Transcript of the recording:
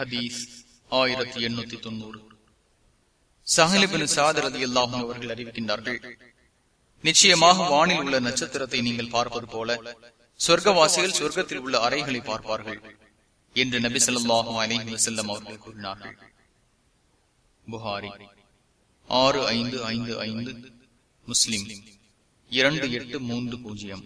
ஹதீஸ் ஆயிரத்தி எண்ணூத்தி தொண்ணூறு. சஹலிபின் சாதரதி அல்லாஹும் அவர்கள் அறிவிக்கின்றார்கள் நிச்சயமாக வானில் உள்ள நட்சத்திரத்தை நீங்கள் பார்ப்பது போல சொர்க்கவாசிகள் சொர்க்கத்தில் உள்ள அறைகளை பார்ப்பார்கள் என்று நபி சொல்லாஹும் அலிஹி வசல்லம் அவர்கள் கூறினார்கள். புகாரி ஆறு ஐந்து ஐந்து ஐந்து முஸ்லிம் இரண்டு எட்டு மூன்று பூஜ்ஜியம்.